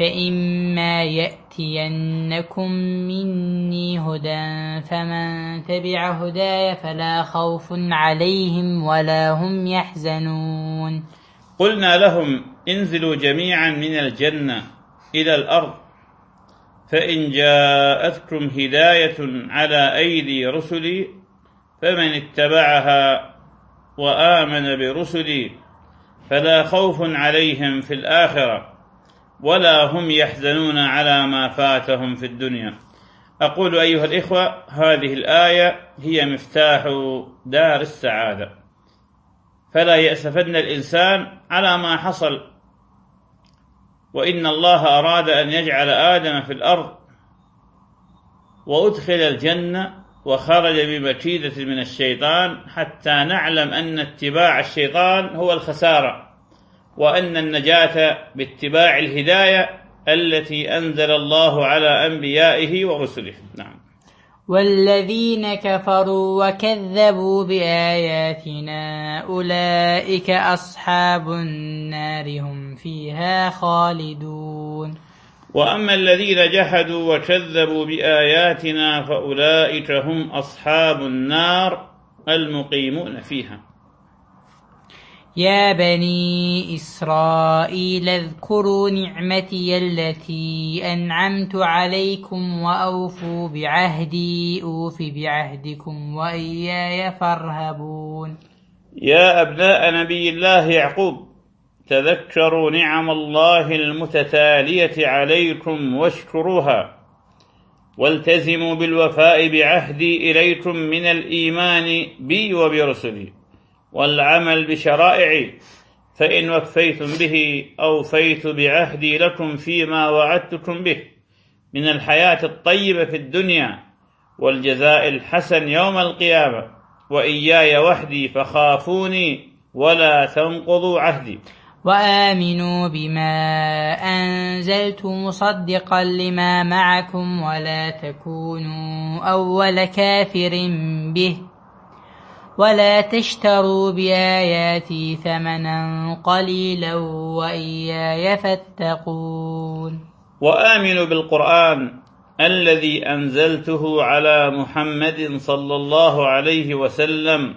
فإما يأتينكم مني هدى فمن تبع هداي فلا خوف عليهم ولا هم يحزنون قلنا لهم انزلوا جميعا من الجنة إلى الأرض فإن جاءتكم هداية على أيدي رسلي فمن اتبعها وآمن برسلي فلا خوف عليهم في الآخرة ولا هم يحزنون على ما فاتهم في الدنيا. أقول أيها الإخوة هذه الآية هي مفتاح دار السعادة. فلا يأسفن الإنسان على ما حصل. وإن الله أراد أن يجعل آدم في الأرض وأدخل الجنة وخرج بمكيدة من الشيطان حتى نعلم أن اتباع الشيطان هو الخسارة. وأن النجاة باتباع الهداية التي أنزل الله على أنبيائه ورسله. نعم. والذين كفروا وكذبوا بآياتنا أولئك أصحاب النار هم فيها خالدون. وأما الذين جحدوا وكذبوا بآياتنا فأولئك هم أصحاب النار المقيمون فيها. يا بني إسرائيل اذكروا نعمتي التي أنعمت عليكم وأوفوا بعهدي أوف بعهدكم وإياي فارهبون يا أبناء نبي الله يعقوب تذكروا نعم الله المتتالية عليكم واشكروها والتزموا بالوفاء بعهدي إليكم من الإيمان بي وبرسلي. والعمل بشرائعي فإن وفيتم به أوفيت بعهدي لكم فيما وعدتكم به من الحياة الطيبة في الدنيا والجزاء الحسن يوم القيامة وإياي وحدي فخافوني ولا تنقضوا عهدي. وآمنوا بما أنزلت مصدقا لما معكم ولا تكونوا أول كافر به. ولا تشتروا بآياتي ثمنا قليلا وإياي فاتقون وآمنوا بالقرآن الذي أنزلته على محمد صلى الله عليه وسلم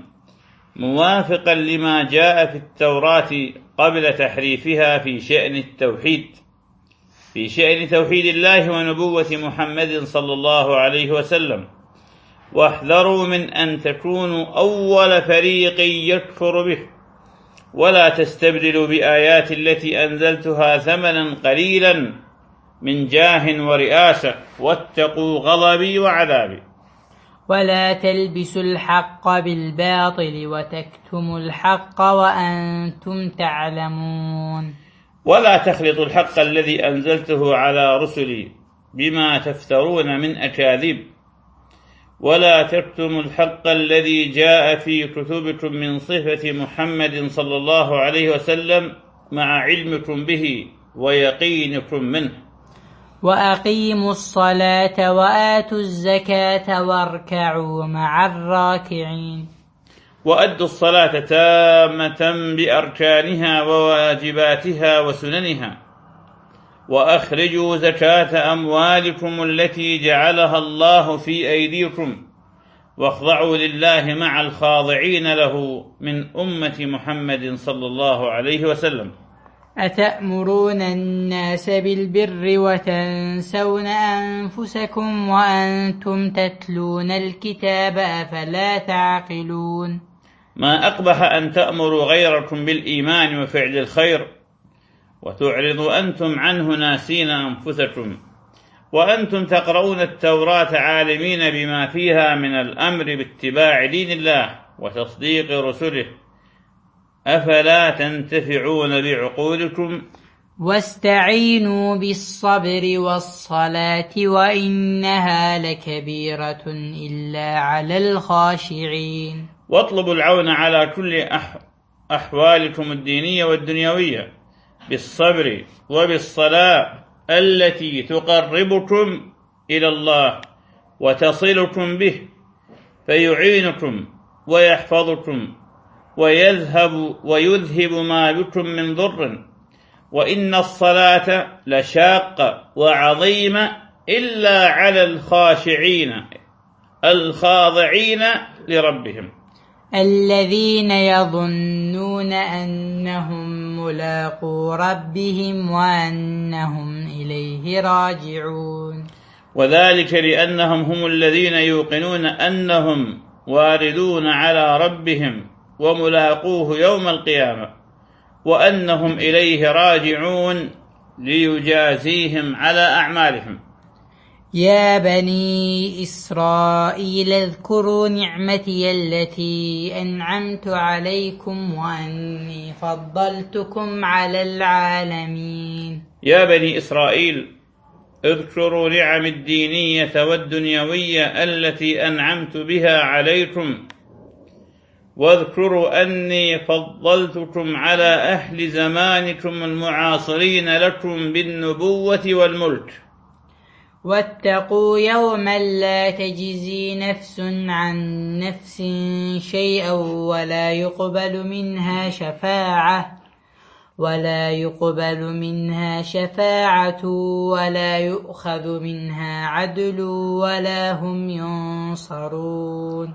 موافقا لما جاء في التوراة قبل تحريفها في شأن التوحيد في شأن توحيد الله ونبوة محمد صلى الله عليه وسلم واحذروا من أن تكونوا أول فريق يكفر به. ولا تستبدلوا بآيات التي أنزلتها ثمنا قليلا من جاه ورئاسة. واتقوا غضبي وعذابي. ولا تلبسوا الحق بالباطل وتكتموا الحق وأنتم تعلمون. ولا تخلطوا الحق الذي أنزلته على رسلي بما تفترون من أكاذيب. ولا تكتموا الحق الذي جاء في كتبكم من صفة محمد صلى الله عليه وسلم مع علمكم به ويقينكم منه. وأقيموا الصلاة وآتوا الزكاة واركعوا مع الراكعين. وأدوا الصلاة تامة بأركانها وواجباتها وسننها. وأخرجوا زكاة أموالكم التي جعلها الله في أيديكم واخضعوا لله مع الخاضعين له من أمة محمد صلى الله عليه وسلم. أتأمرون الناس بالبر وتنسون أنفسكم وأنتم تتلون الكتاب أفلا تعقلون؟ ما أقبح أن تأمروا غيركم بالإيمان وفعل الخير وتعرضوا أنتم عنه ناسين أنفسكم وأنتم تقرؤون التوراة عالمين بما فيها من الأمر باتباع دين الله وتصديق رسله. أفلا تنتفعون بعقولكم؟ واستعينوا بالصبر والصلاة وإنها لكبيرة إلا على الخاشعين. واطلبوا العون على كل أح أحوالكم الدينية والدنيوية. بالصبر وبالصلاة التي تقربكم إلى الله وتصلكم به فيعينكم ويحفظكم ويذهب ويذهب ما بكم من ضر وإن الصلاة لشاقة وعظيمة إلا على الخاشعين الخاضعين لربهم. الذين يظنون أنهم ملاقو ربهم وأنهم إليه راجعون. وذلك لأنهم هم الذين يوقنون أنهم واردون على ربهم وملاقوه يوم القيامة وأنهم إليه راجعون ليجازيهم على أعمالهم. يا بني إسرائيل اذكروا نعمتي التي أنعمت عليكم وأني فضلتكم على العالمين. يا بني إسرائيل اذكروا نعم الدينية والدنيوية التي أنعمت بها عليكم واذكروا أني فضلتكم على أهل زمانكم المعاصرين لكم بالنبوة والملك. واتقوا يوما لا تجزي نفس عن نفس شيئا ولا يقبل منها شفاعة ولا يقبل منها شفاعة ولا يؤخذ منها عدل ولا هم ينصرون.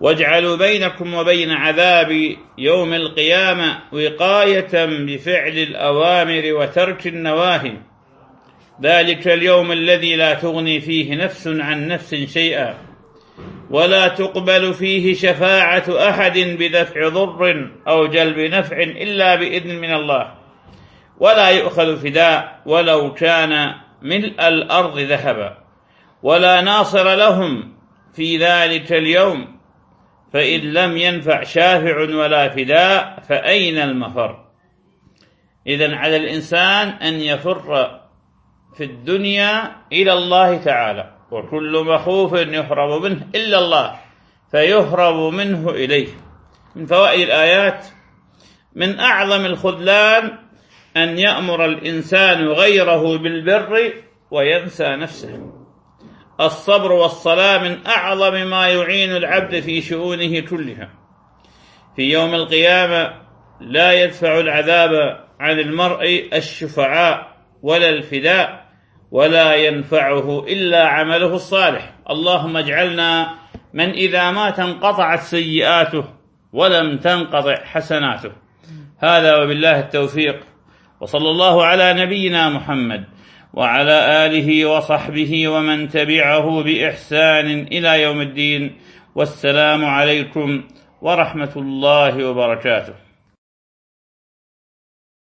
واجعلوا بينكم وبين عذاب يوم القيامة وقاية بفعل الأوامر وترك النواهي. ذلك اليوم الذي لا تغني فيه نفس عن نفس شيئا ولا تقبل فيه شفاعة أحد بدفع ضر أو جلب نفع إلا بإذن من الله ولا يؤخذ فداء ولو كان ملء الأرض ذهبا ولا ناصر لهم في ذلك اليوم فإن لم ينفع شافع ولا فداء فأين المفر؟ إذا على الإنسان أن يفر في الدنيا إلى الله تعالى وكل مخوف يهرب منه إلا الله فيهرب منه إليه. من فوائد الآيات من أعظم الخذلان أن يأمر الإنسان غيره بالبر وينسى نفسه. الصبر والصلاة من أعظم ما يعين العبد في شؤونه كلها. في يوم القيامة لا يدفع العذاب عن المرء الشفعاء ولا الفداء ولا ينفعه إلا عمله الصالح. اللهم اجعلنا من إذا مات انقطعت سيئاته ولم تنقطع حسناته. هذا وبالله التوفيق. وصلى الله على نبينا محمد وعلى آله وصحبه ومن تبعه بإحسان إلى يوم الدين. والسلام عليكم ورحمة الله وبركاته.